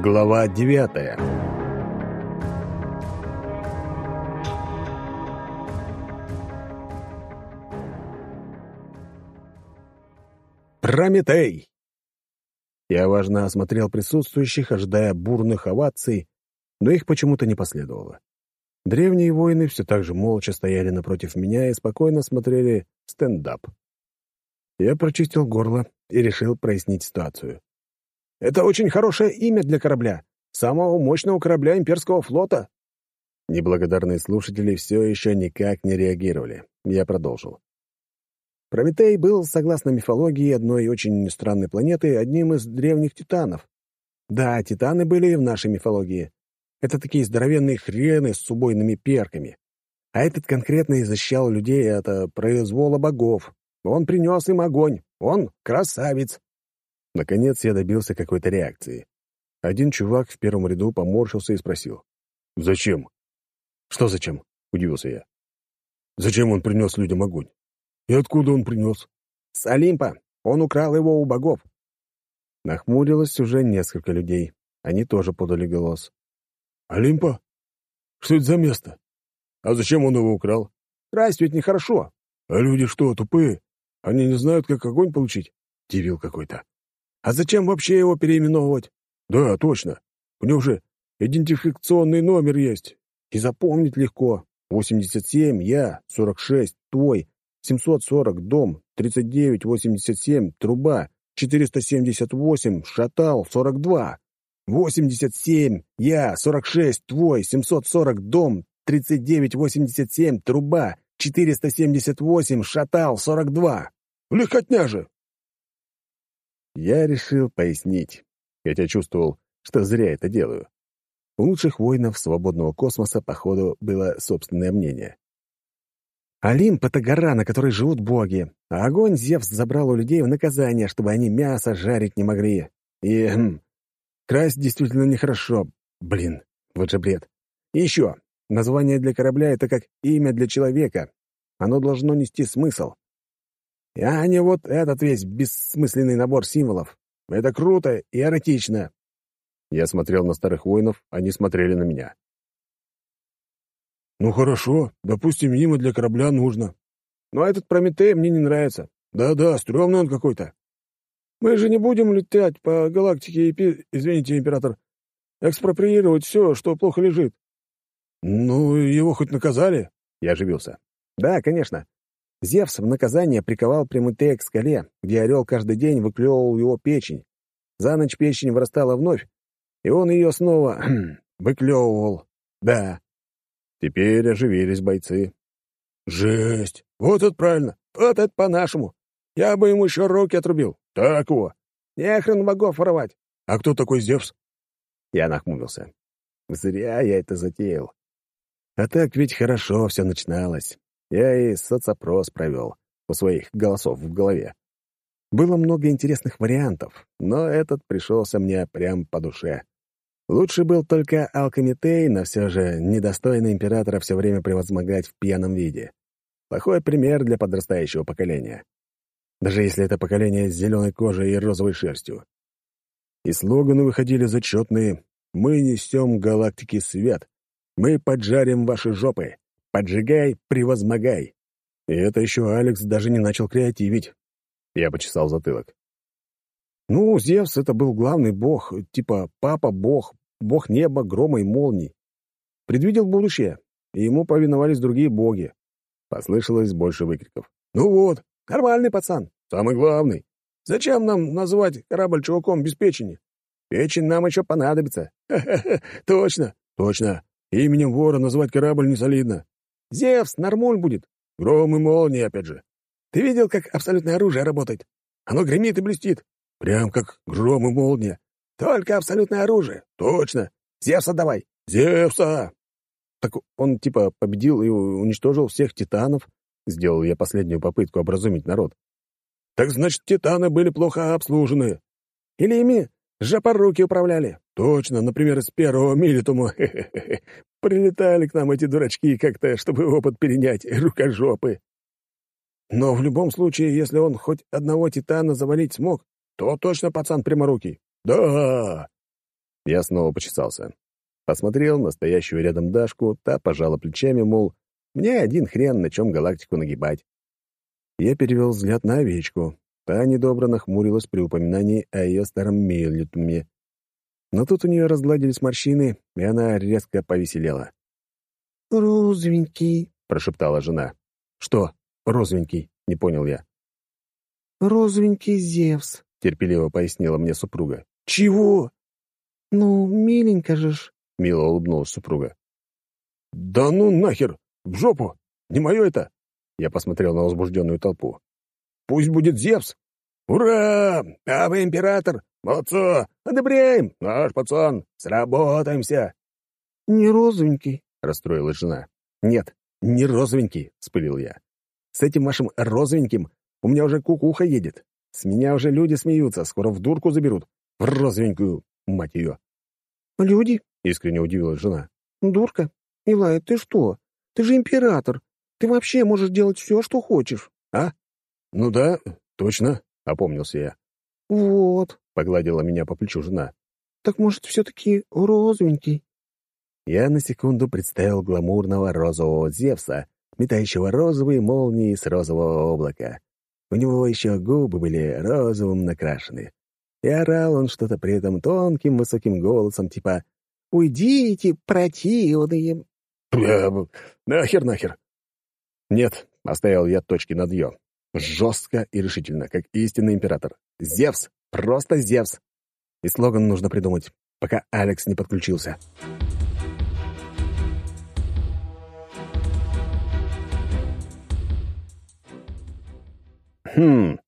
Глава девятая Прометей! Я важно осмотрел присутствующих, ожидая бурных оваций, но их почему-то не последовало. Древние воины все так же молча стояли напротив меня и спокойно смотрели стендап. Я прочистил горло и решил прояснить ситуацию. «Это очень хорошее имя для корабля, самого мощного корабля имперского флота». Неблагодарные слушатели все еще никак не реагировали. Я продолжил. Прометей был, согласно мифологии одной очень странной планеты, одним из древних титанов. Да, титаны были и в нашей мифологии. Это такие здоровенные хрены с убойными перками. А этот конкретно защищал людей от произвола богов. Он принес им огонь. Он красавец. Наконец я добился какой-то реакции. Один чувак в первом ряду поморщился и спросил. «Зачем?» «Что зачем?» — удивился я. «Зачем он принес людям огонь? И откуда он принес? С Олимпа. Он украл его у богов. Нахмурилось уже несколько людей. Они тоже подали голос. Олимпа? Что это за место? А зачем он его украл? Красть ведь нехорошо. А люди что, тупые? Они не знают, как огонь получить? Дивил какой-то. А зачем вообще его переименовывать? Да, точно. У него же идентификационный номер есть. И запомнить легко. 87, я, 46, твой, 740 — дом, 39-87 — труба, 478 — шатал, 42. 87 — я, 46 — твой, 740 — дом, 39-87 — труба, 478 — шатал, 42. Легкотня же! Я решил пояснить, хотя чувствовал, что зря это делаю. У лучших воинов свободного космоса, походу, было собственное мнение. Олимп — это гора, на которой живут боги, а огонь Зевс забрал у людей в наказание, чтобы они мясо жарить не могли. И... Хм, красть действительно нехорошо. Блин, вот же бред. И еще, название для корабля — это как имя для человека. Оно должно нести смысл. А не вот этот весь бессмысленный набор символов. Это круто и эротично. Я смотрел на старых воинов, они смотрели на меня. «Ну хорошо, допустим, ему для корабля нужно. Но этот Прометей мне не нравится. Да-да, стрёмный он какой-то. Мы же не будем летать по галактике и, извините, император, экспроприировать все, что плохо лежит». «Ну, его хоть наказали?» Я оживился. «Да, конечно. Зевс в наказание приковал Прометея к скале, где орел каждый день выклевывал его печень. За ночь печень вырастала вновь, и он ее снова выклевывал. Да, Теперь оживились бойцы. «Жесть! Вот это правильно! Вот это по-нашему! Я бы ему еще руки отрубил! Так его! Нехрен богов воровать! А кто такой Зевс?» Я нахмурился. Зря я это затеял. А так ведь хорошо все начиналось. Я и соцопрос провел у своих голосов в голове. Было много интересных вариантов, но этот пришелся мне прям по душе. Лучше был только Алкомитей, но все же недостойный императора все время превозмогать в пьяном виде. Плохой пример для подрастающего поколения. Даже если это поколение с зеленой кожей и розовой шерстью. И слоганы выходили зачетные «Мы несем галактике свет», «Мы поджарим ваши жопы», «Поджигай, превозмогай». И это еще Алекс даже не начал креативить. Я почесал затылок. Ну, Зевс — это был главный бог, типа папа-бог, бог неба, грома и молний. Предвидел будущее, и ему повиновались другие боги. Послышалось больше выкриков. «Ну вот, нормальный пацан, самый главный. Зачем нам называть корабль чуваком без печени? Печень нам еще понадобится. Ха-ха-ха, точно, точно. Именем вора называть корабль не солидно. Зевс, нормуль будет. Гром и молния, опять же. Ты видел, как абсолютное оружие работает? Оно гремит и блестит. Прям как гром и молния. Только абсолютное оружие. Точно. Зевса давай. Зевса! Так он типа победил и уничтожил всех титанов. Сделал я последнюю попытку образумить народ. Так значит, титаны были плохо обслужены. Или ими жопоруки управляли. Точно, например, из первого милитума. Прилетали к нам эти дурачки как-то, чтобы опыт перенять, рукожопы. Но в любом случае, если он хоть одного титана завалить смог, то точно пацан пряморукий. Да! Я снова почесался. Посмотрел на стоящую рядом Дашку, та пожала плечами, мол, мне один хрен, на чем галактику нагибать. Я перевел взгляд на овечку. Та недобро нахмурилась при упоминании о ее старом Мейлитуме. Но тут у нее разгладились морщины, и она резко повеселела. «Розовенький», — прошептала жена. «Что, розовенький?» — не понял я. «Розовенький Зевс», — терпеливо пояснила мне супруга. «Чего?» «Ну, миленько же ж», — мило улыбнулась супруга. «Да ну нахер! В жопу! Не мое это!» Я посмотрел на возбужденную толпу. «Пусть будет Зевс! Ура! А вы император! Молодцо! Одобряем! Наш пацан! Сработаемся!» «Не розовенький», — расстроилась жена. «Нет, не розовенький», — вспылил я. «С этим вашим розовеньким у меня уже кукуха едет. С меня уже люди смеются, скоро в дурку заберут. В розовенькую, мать ее». «Люди?» — искренне удивилась жена. «Дурка? Илай, ты что? Ты же император. Ты вообще можешь делать все, что хочешь». «А? Ну да, точно», — опомнился я. «Вот», — погладила меня по плечу жена. «Так, может, все-таки розовенький?» Я на секунду представил гламурного розового Зевса, метающего розовые молнии с розового облака. У него еще губы были розовым накрашены. И орал он что-то при этом тонким высоким голосом, типа «Уйдите, противные!» «Нахер, нахер!» «Нет», — оставил я точки над «ё». Жестко и решительно, как истинный император. «Зевс! Просто Зевс!» И слоган нужно придумать, пока Алекс не подключился. Хм.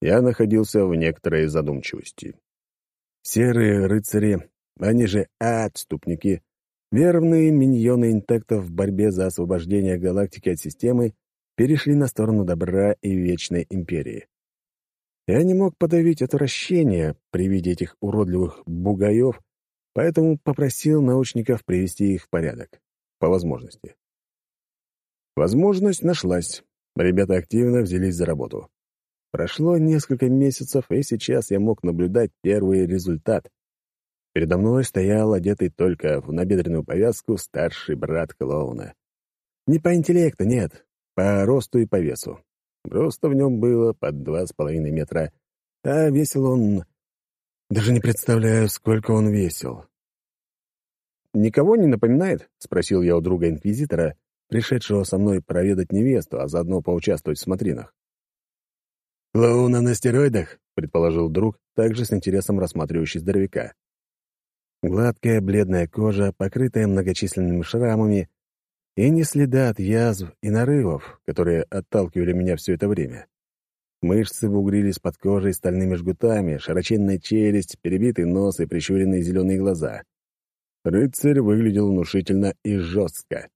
Я находился в некоторой задумчивости. Серые рыцари, они же отступники, верные миньоны интектов в борьбе за освобождение галактики от системы, перешли на сторону добра и вечной империи. Я не мог подавить отвращение при виде этих уродливых бугаев, поэтому попросил научников привести их в порядок, по возможности. Возможность нашлась. Ребята активно взялись за работу. Прошло несколько месяцев, и сейчас я мог наблюдать первый результат. Передо мной стоял, одетый только в набедренную повязку, старший брат клоуна. Не по интеллекту, нет, по росту и по весу. Роста в нем было под два с половиной метра, а весил он... Даже не представляю, сколько он весил. «Никого не напоминает?» — спросил я у друга-инквизитора, пришедшего со мной проведать невесту, а заодно поучаствовать в смотринах. «Клоуна на стероидах?» — предположил друг, также с интересом рассматривающий здоровяка. Гладкая бледная кожа, покрытая многочисленными шрамами, и не следа от язв и нарывов, которые отталкивали меня все это время. Мышцы бугрились под кожей стальными жгутами, широченная челюсть, перебитый нос и прищуренные зеленые глаза. Рыцарь выглядел внушительно и жестко.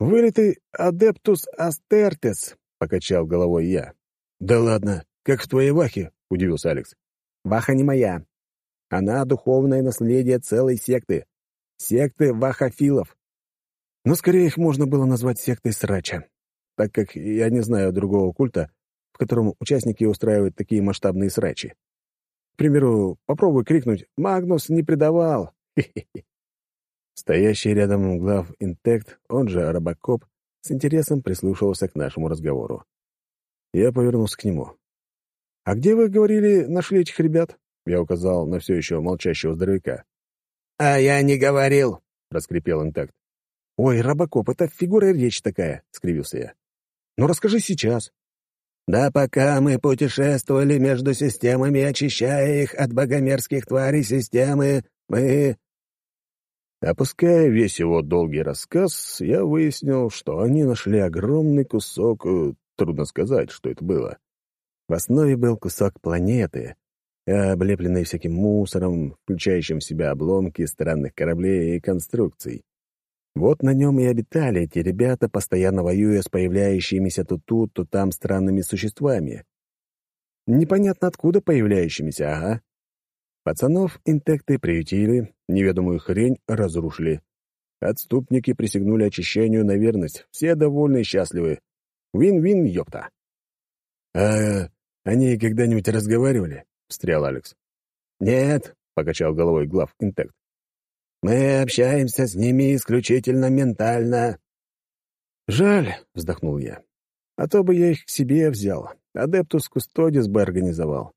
«Вылитый адептус астертес», — покачал головой я. «Да ладно, как в твоей вахе?» — удивился Алекс. «Ваха не моя. Она — духовное наследие целой секты. Секты вахофилов. Но скорее их можно было назвать сектой срача, так как я не знаю другого культа, в котором участники устраивают такие масштабные срачи. К примеру, попробуй крикнуть «Магнус не предавал!» Стоящий рядом глав Интект, он же Робокоп, с интересом прислушивался к нашему разговору. Я повернулся к нему. «А где, вы говорили, нашли этих ребят?» Я указал на все еще молчащего здоровяка. «А я не говорил!» — раскрепел Интект. «Ой, Робокоп, это фигура речи такая!» — скривился я. «Ну, расскажи сейчас». «Да пока мы путешествовали между системами, очищая их от богомерзких тварей системы, мы Опуская весь его долгий рассказ, я выяснил, что они нашли огромный кусок, э, трудно сказать, что это было. В основе был кусок планеты, облепленный всяким мусором, включающим в себя обломки странных кораблей и конструкций. Вот на нем и обитали эти ребята, постоянно воюя с появляющимися то тут, то там странными существами. Непонятно откуда появляющимися, ага. Пацанов интекты приютили, неведомую хрень разрушили. Отступники присягнули очищению на верность. Все довольны и счастливы. Вин-вин, ёпта. «А они когда-нибудь разговаривали?» — встрял Алекс. «Нет, — покачал головой глав Интект. «Мы общаемся с ними исключительно ментально». «Жаль», — вздохнул я. «А то бы я их к себе взял. Адептус Кустодис бы организовал.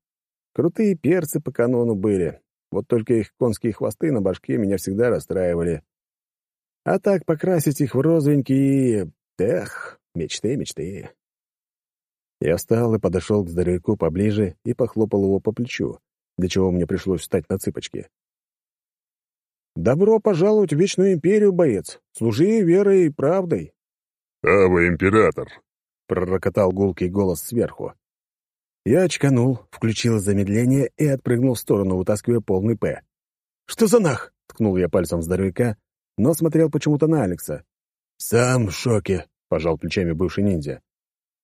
Крутые перцы по канону были. Вот только их конские хвосты на башке меня всегда расстраивали. А так покрасить их в розовенькие... Эх, мечты, мечты. Я встал и подошел к здоровяку поближе и похлопал его по плечу, для чего мне пришлось встать на цыпочки. «Добро пожаловать в Вечную Империю, боец! Служи верой и правдой!» «А вы император!» — пророкотал гулкий голос сверху. Я очканул, включил замедление и отпрыгнул в сторону, вытаскивая полный «П». «Что за нах?» — ткнул я пальцем в здоровяка, но смотрел почему-то на Алекса. «Сам в шоке», — пожал плечами бывший ниндзя.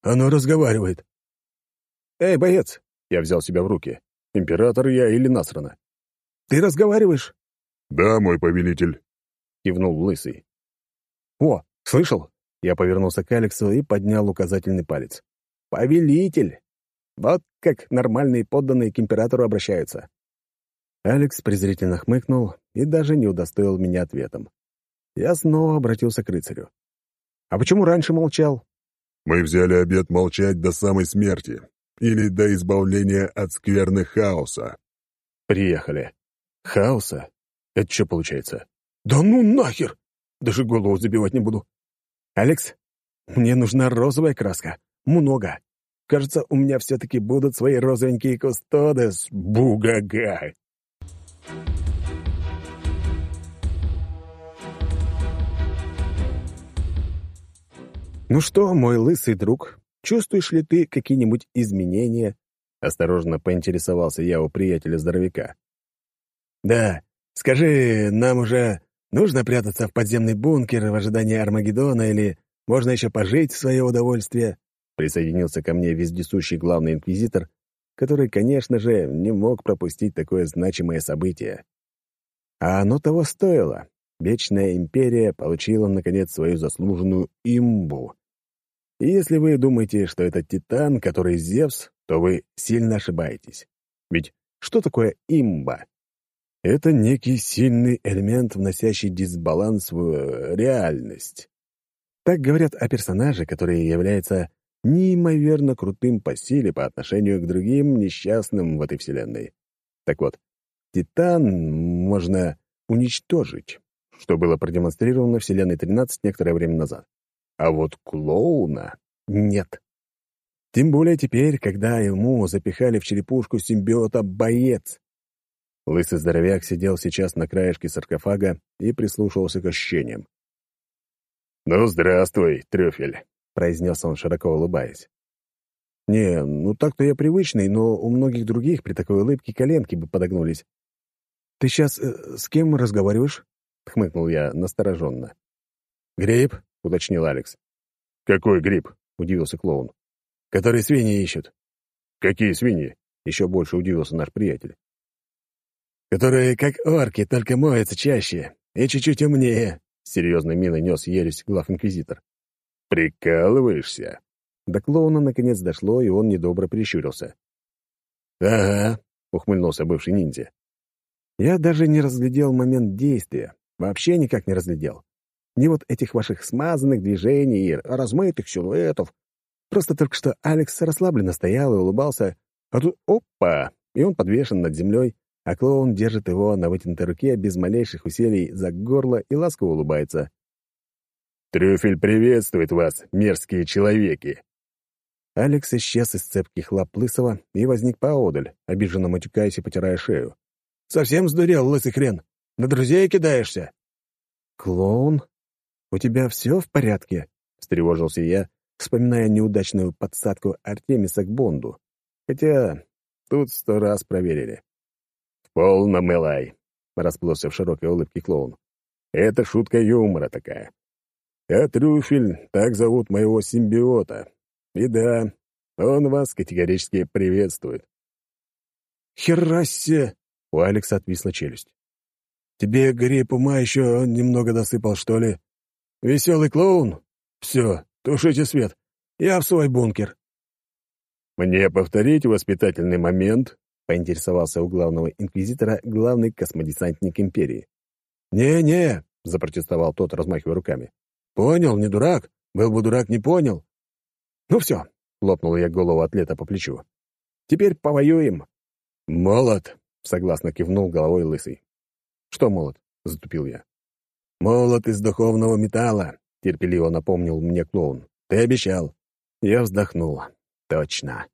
«Оно разговаривает». «Эй, боец!» — я взял себя в руки. «Император я или насрано?» «Ты разговариваешь?» «Да, мой повелитель», — кивнул Лысый. «О, слышал?» Я повернулся к Алексу и поднял указательный палец. «Повелитель! Вот как нормальные подданные к императору обращаются». Алекс презрительно хмыкнул и даже не удостоил меня ответом. Я снова обратился к рыцарю. «А почему раньше молчал?» «Мы взяли обет молчать до самой смерти или до избавления от скверны хаоса». «Приехали. Хаоса? Это что получается?» «Да ну нахер! Даже голову забивать не буду. «Алекс, мне нужна розовая краска. Много. Кажется, у меня все-таки будут свои розовенькие кустодес. Бугага!» «Ну что, мой лысый друг, чувствуешь ли ты какие-нибудь изменения?» Осторожно поинтересовался я у приятеля-здоровяка. «Да, скажи, нам уже нужно прятаться в подземный бункер в ожидании Армагеддона или можно еще пожить в свое удовольствие?» Присоединился ко мне вездесущий главный инквизитор, который, конечно же, не мог пропустить такое значимое событие. А оно того стоило. Вечная империя получила, наконец, свою заслуженную имбу. И если вы думаете, что это Титан, который Зевс, то вы сильно ошибаетесь. Ведь что такое имба? Это некий сильный элемент, вносящий дисбаланс в э, реальность. Так говорят о персонаже, который является неимоверно крутым по силе по отношению к другим несчастным в этой вселенной. Так вот, Титан можно уничтожить, что было продемонстрировано Вселенной 13 некоторое время назад. А вот клоуна нет. Тем более теперь, когда ему запихали в черепушку симбиота боец. Лысый здоровяк сидел сейчас на краешке саркофага и прислушивался к ощущениям. «Ну, здравствуй, трюфель», — произнес он, широко улыбаясь. «Не, ну так-то я привычный, но у многих других при такой улыбке коленки бы подогнулись. Ты сейчас э, с кем разговариваешь?» — хмыкнул я настороженно. «Гриб?» — уточнил Алекс. «Какой гриб?» — удивился клоун. «Который свиньи ищут». «Какие свиньи?» — еще больше удивился наш приятель. «Которые как орки, только моются чаще и чуть-чуть умнее», — серьезной миной нес ересь глав-инквизитор. «Прикалываешься?» До клоуна наконец дошло, и он недобро прищурился. «Ага», — ухмыльнулся бывший ниндзя. Я даже не разглядел момент действия. Вообще никак не разглядел. Ни вот этих ваших смазанных движений и размытых силуэтов. Просто только что Алекс расслабленно стоял и улыбался, а тут — опа! И он подвешен над землей, а клоун держит его на вытянутой руке без малейших усилий за горло и ласково улыбается. «Трюфель приветствует вас, мерзкие человеки!» Алекс исчез из цепких лап Лысого и возник поодаль, обиженно матюкаясь и потирая шею. «Совсем сдурел, лысый хрен? На друзей кидаешься?» «Клоун, у тебя все в порядке?» — встревожился я, вспоминая неудачную подсадку Артемиса к Бонду. Хотя тут сто раз проверили. «Полно, Мэлай!» — расплылся в широкой улыбке клоун. «Это шутка юмора такая. А Трюфель, так зовут моего симбиота. И да, он вас категорически приветствует». «Херасе!» — у Алекса отвисла челюсть. «Тебе грипп ума еще немного досыпал, что ли? Веселый клоун? Все, тушите свет. Я в свой бункер». «Мне повторить воспитательный момент?» Поинтересовался у главного инквизитора главный космодесантник империи. «Не-не», — запротестовал тот, размахивая руками. «Понял, не дурак. Был бы дурак, не понял». «Ну все», — хлопнул я голову атлета по плечу. «Теперь повоюем». «Молот», — согласно кивнул головой лысый. «Что молот?» — затупил я. «Молот из духовного металла», — терпеливо напомнил мне клоун. «Ты обещал». Я вздохнул. «Точно.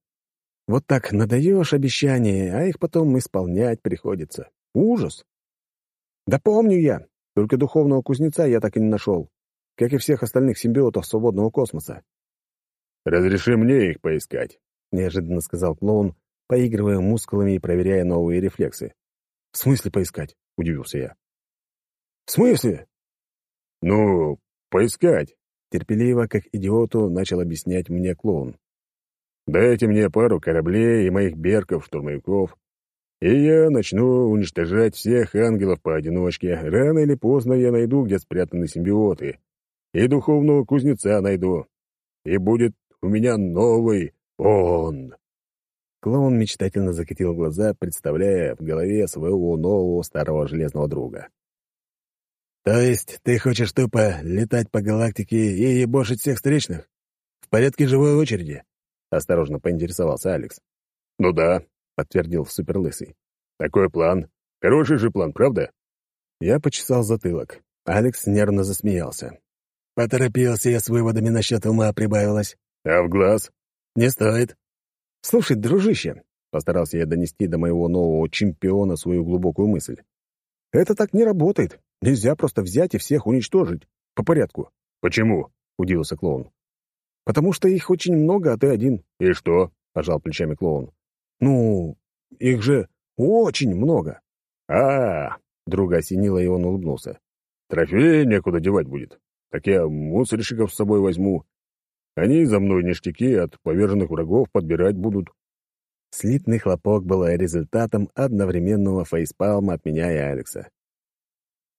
Вот так надаешь обещания, а их потом исполнять приходится. Ужас. Да помню я. Только духовного кузнеца я так и не нашел. Как и всех остальных симбиотов свободного космоса. «Разреши мне их поискать», — неожиданно сказал клоун, поигрывая мускулами и проверяя новые рефлексы. «В смысле поискать?» — удивился я. «В смысле?» «Ну, поискать», — терпеливо, как идиоту, начал объяснять мне клоун. Дайте мне пару кораблей и моих берков-штурмовиков, и я начну уничтожать всех ангелов поодиночке. Рано или поздно я найду, где спрятаны симбиоты. И духовного кузнеца найду. И будет у меня новый он. Клоун мечтательно закатил глаза, представляя в голове своего нового старого железного друга. «То есть ты хочешь тупо летать по галактике и ебошить всех встречных? В порядке живой очереди?» — осторожно поинтересовался Алекс. «Ну да», — подтвердил Суперлысый. «Такой план. Хороший же план, правда?» Я почесал затылок. Алекс нервно засмеялся. «Поторопился я с выводами насчет ума прибавилось». «А в глаз?» «Не стоит». «Слушай, дружище», — постарался я донести до моего нового чемпиона свою глубокую мысль. «Это так не работает. Нельзя просто взять и всех уничтожить. По порядку». «Почему?» — удивился клоун. «Потому что их очень много, а ты один». «И что?» — пожал плечами клоун. «Ну, их же очень много». «А-а-а!» — друга осенило, и он улыбнулся. «Трофеи некуда девать будет. Так я мусорщиков с собой возьму. Они за мной ништяки от поверженных врагов подбирать будут». Слитный хлопок был результатом одновременного фейспалма от меня и Алекса.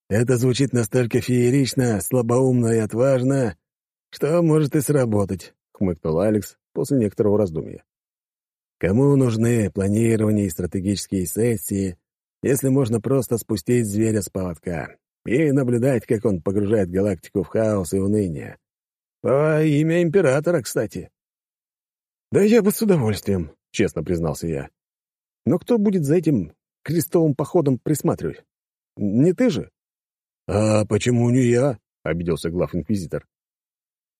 «Это звучит настолько феерично, слабоумно и отважно, «Что может и сработать», — хмыкнул Алекс после некоторого раздумья. «Кому нужны планирование и стратегические сессии, если можно просто спустить зверя с поводка и наблюдать, как он погружает галактику в хаос и уныние? По имя императора, кстати». «Да я бы с удовольствием», — честно признался я. «Но кто будет за этим крестовым походом присматривать? Не ты же?» «А почему не я?» — обиделся глав-инквизитор.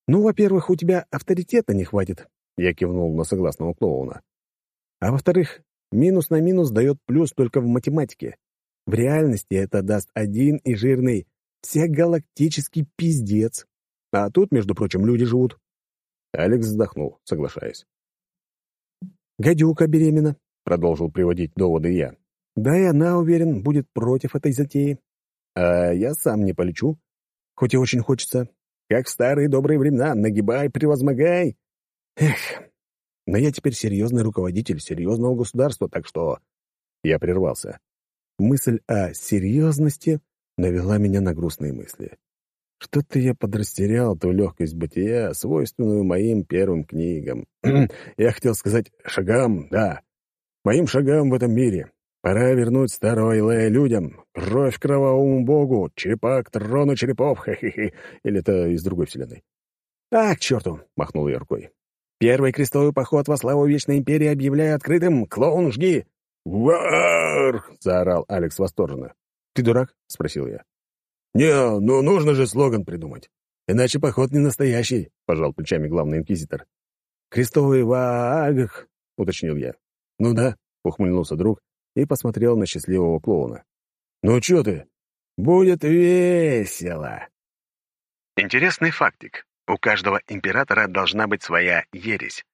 «Ну, во-первых, у тебя авторитета не хватит», — я кивнул на согласного клоуна. «А во-вторых, минус на минус дает плюс только в математике. В реальности это даст один и жирный всегалактический пиздец. А тут, между прочим, люди живут». Алекс вздохнул, соглашаясь. «Гадюка беременна», — продолжил приводить доводы я. «Да и она, уверен, будет против этой затеи. А я сам не полечу, хоть и очень хочется. Как в старые добрые времена, нагибай, превозмогай. Эх, но я теперь серьезный руководитель серьезного государства, так что... Я прервался. Мысль о серьезности навела меня на грустные мысли. Что-то я подрастерял ту легкость бытия, свойственную моим первым книгам. я хотел сказать «шагам», да, моим шагам в этом мире. Пора вернуть старого Илея людям. Кровь кровавому богу, черепа к трону черепов, хе-хе-хе. Или это из другой вселенной? «А, к черту!» — махнул я рукой. «Первый крестовый поход во славу Вечной Империи объявляю открытым! Клоун, жги!» «Вар!» — заорал Алекс восторженно. «Ты дурак?» — спросил я. «Не, ну нужно же слоган придумать. Иначе поход не настоящий», — пожал плечами главный инквизитор. «Крестовый ваагх», — уточнил я. «Ну да», — ухмыльнулся друг и посмотрел на счастливого клоуна. «Ну чё ты? Будет весело!» Интересный фактик. У каждого императора должна быть своя ересь.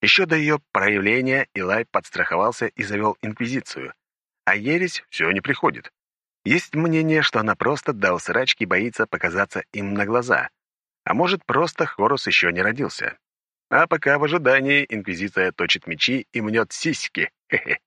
Еще до ее проявления Илай подстраховался и завел инквизицию. А ересь все не приходит. Есть мнение, что она просто до усрачки боится показаться им на глаза. А может, просто Хорус еще не родился. А пока в ожидании инквизиция точит мечи и мнет сиськи. Хе-хе.